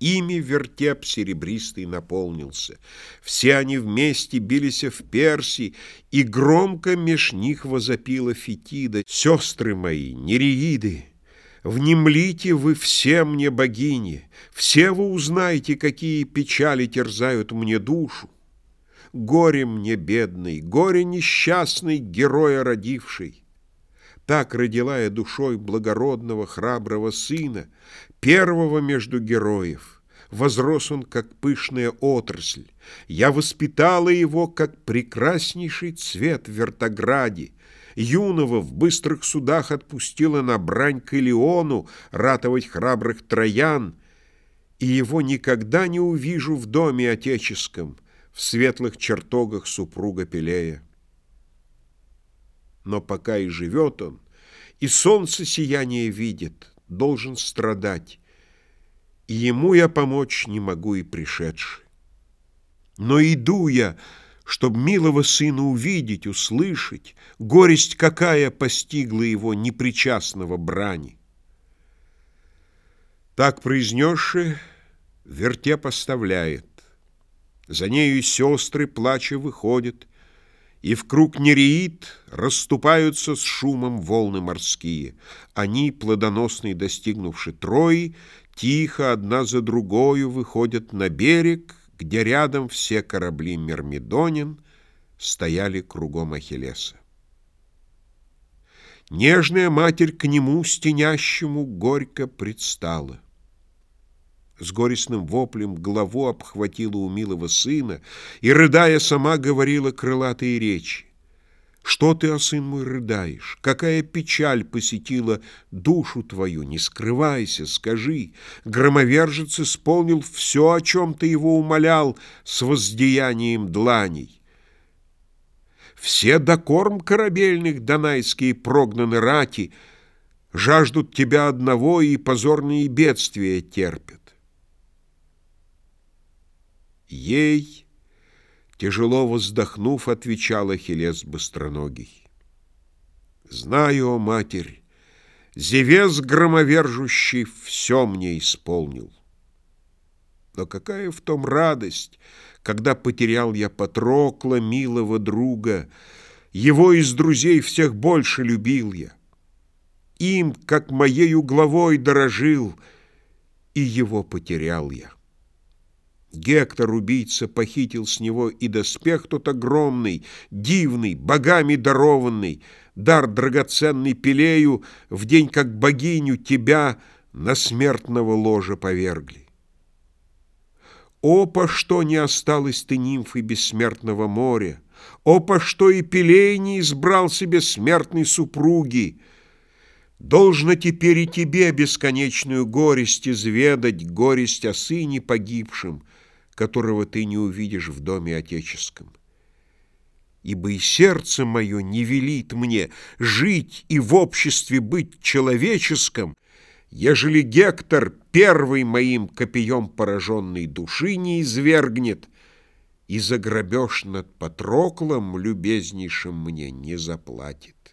Ими вертеп серебристый наполнился. Все они вместе бились в Персии, и громко меж них возопила Фетида. «Сестры мои, нереиды, внемлите вы все мне, богини, все вы узнаете, какие печали терзают мне душу. Горе мне, бедный, горе несчастный, героя родивший. Так родила я душой благородного, храброго сына, первого между героев. Возрос он, как пышная отрасль. Я воспитала его, как прекраснейший цвет в вертограде. Юного в быстрых судах отпустила на брань к Илиону ратовать храбрых троян, и его никогда не увижу в доме отеческом, в светлых чертогах супруга Пелея. Но пока и живет он, и солнце сияние видит, должен страдать, и ему я помочь не могу и пришедший. Но иду я, чтоб милого сына увидеть, услышать, горесть какая постигла его непричастного брани. Так произнесши, верте поставляет. За нею сестры, плача, выходят, и в круг нереид расступаются с шумом волны морские. Они, плодоносные достигнувши Трои, тихо одна за другою выходят на берег, где рядом все корабли Мермидонин стояли кругом Ахиллеса. Нежная матерь к нему, стенящему, горько предстала. С горестным воплем голову обхватила у милого сына и, рыдая, сама говорила крылатые речи. Что ты, о сын мой, рыдаешь? Какая печаль посетила душу твою? Не скрывайся, скажи. Громовержец исполнил все, о чем ты его умолял, с воздеянием дланей. Все докорм корабельных донайские прогнаны рати, жаждут тебя одного и позорные бедствия терпят. Ей, тяжело вздохнув, отвечал Ахиллес быстроногий. Знаю, о матерь, Зевес громовержущий все мне исполнил. Но какая в том радость, когда потерял я Патрокла, милого друга, его из друзей всех больше любил я. Им, как моею главой, дорожил, и его потерял я. Гектор, убийца, похитил с него и доспех тот огромный, дивный, богами дарованный, дар драгоценный Пелею, в день как богиню тебя на смертного ложа повергли. О, по что не осталось ты нимфы бессмертного моря! О, по что и Пелей не избрал себе смертной супруги! Должно теперь и тебе бесконечную горесть изведать, горесть о сыне погибшем — которого ты не увидишь в доме отеческом. Ибо и сердце мое не велит мне жить и в обществе быть человеческом, ежели Гектор первый моим копьем пораженной души не извергнет и за грабеж над Патроклом любезнейшим мне не заплатит.